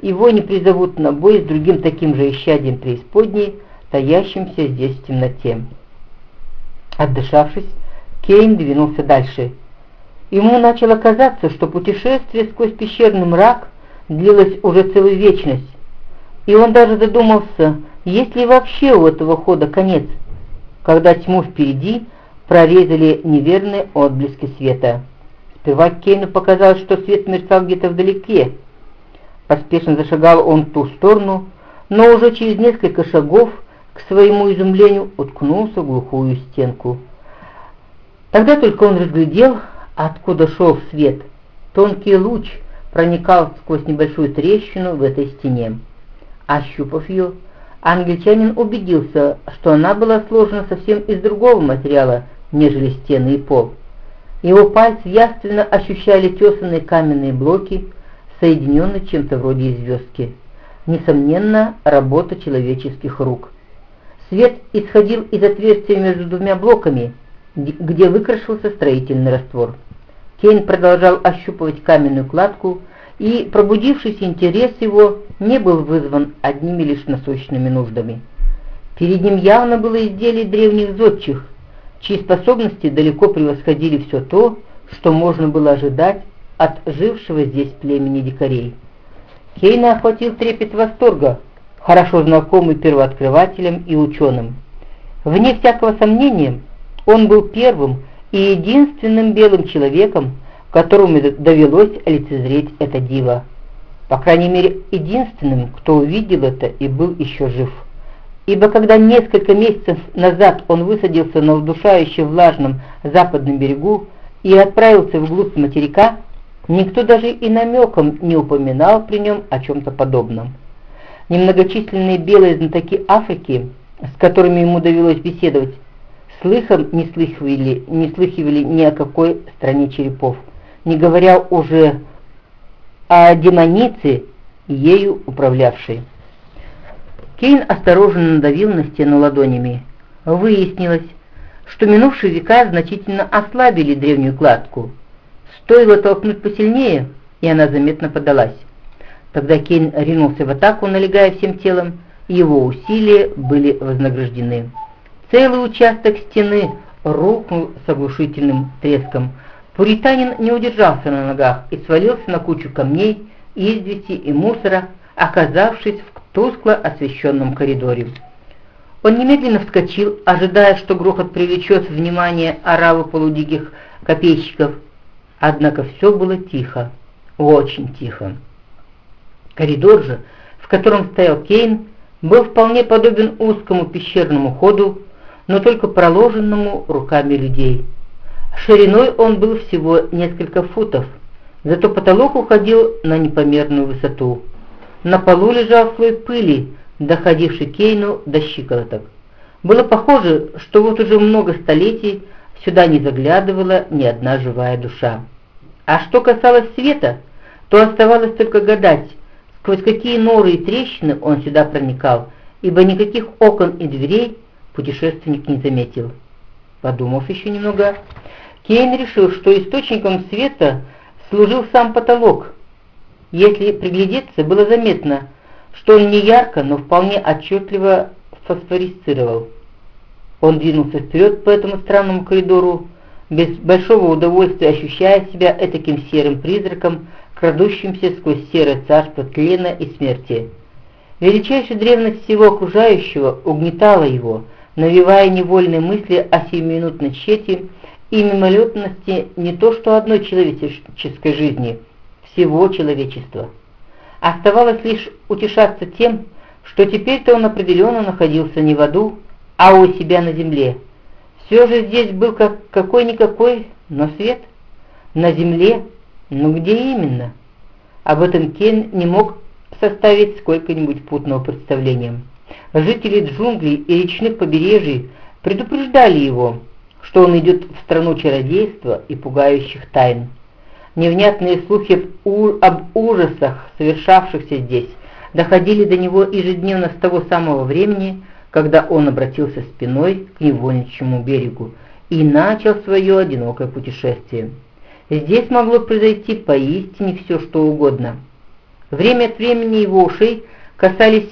его не призовут на бой с другим таким же исчадием преисподней, таящимся здесь в темноте. Отдышавшись, Кейн двинулся дальше. Ему начало казаться, что путешествие сквозь пещерный мрак длилось уже целую вечность, и он даже задумался, есть ли вообще у этого хода конец, когда тьму впереди прорезали неверные отблески света. Сперва Кейну показалось, что свет мерцал где-то вдалеке. Поспешно зашагал он в ту сторону, но уже через несколько шагов, к своему изумлению, уткнулся в глухую стенку. Тогда только он разглядел, откуда шел свет. Тонкий луч проникал сквозь небольшую трещину в этой стене. Ощупав ее, англичанин убедился, что она была сложена совсем из другого материала, нежели стены и пол. Его пальцы яственно ощущали тесанные каменные блоки, соединенные чем-то вроде звездки. Несомненно, работа человеческих рук. Свет исходил из отверстия между двумя блоками, где выкрашивался строительный раствор. Кейн продолжал ощупывать каменную кладку, и пробудившийся интерес его не был вызван одними лишь насущными нуждами. Перед ним явно было изделие древних зодчих, чьи способности далеко превосходили все то, что можно было ожидать от жившего здесь племени дикарей. Кейна охватил трепет восторга, хорошо знакомый первооткрывателям и ученым. Вне всякого сомнения, он был первым и единственным белым человеком, которому довелось лицезреть это диво. По крайней мере, единственным, кто увидел это и был еще жив. Ибо когда несколько месяцев назад он высадился на удушающе влажном западном берегу и отправился вглубь материка, никто даже и намеком не упоминал при нем о чем-то подобном. Немногочисленные белые знатоки Африки, с которыми ему довелось беседовать, слыхом не слыхивали, не слыхивали ни о какой стране черепов не говоря уже о демонице, ею управлявшей. Кейн осторожно надавил на стену ладонями. Выяснилось, что минувшие века значительно ослабили древнюю кладку. Стоило толкнуть посильнее, и она заметно подалась. Тогда Кейн ринулся в атаку, налегая всем телом, и его усилия были вознаграждены. Целый участок стены рухнул с оглушительным треском, Пуританин не удержался на ногах и свалился на кучу камней, извести и мусора, оказавшись в тускло освещенном коридоре. Он немедленно вскочил, ожидая, что грохот привлечет внимание оравы полудиких копейщиков. Однако все было тихо, очень тихо. Коридор же, в котором стоял Кейн, был вполне подобен узкому пещерному ходу, но только проложенному руками людей. Шириной он был всего несколько футов, зато потолок уходил на непомерную высоту. На полу лежал слой пыли, доходивший Кейну до щиколоток. Было похоже, что вот уже много столетий сюда не заглядывала ни одна живая душа. А что касалось света, то оставалось только гадать, сквозь какие норы и трещины он сюда проникал, ибо никаких окон и дверей путешественник не заметил. Подумав еще немного, Кейн решил, что источником света служил сам потолок. Если приглядеться, было заметно, что он не ярко, но вполне отчетливо фосфорисцировал. Он двинулся вперед по этому странному коридору, без большого удовольствия ощущая себя этаким серым призраком, крадущимся сквозь серое царство тлена и смерти. Величайшая древность всего окружающего угнетала его, навевая невольные мысли о сиюминутной тщете и мимолетности не то что одной человеческой жизни, всего человечества. Оставалось лишь утешаться тем, что теперь-то он определенно находился не в аду, а у себя на земле. Все же здесь был как какой-никакой, но свет. На земле, но где именно? Об этом Кен не мог составить сколько-нибудь путного представления. Жители джунглей и речных побережий предупреждали его, что он идет в страну чародейства и пугающих тайн. Невнятные слухи об ужасах, совершавшихся здесь, доходили до него ежедневно с того самого времени, когда он обратился спиной к невольничьему берегу и начал свое одинокое путешествие. Здесь могло произойти поистине все, что угодно. Время от времени его ушей касались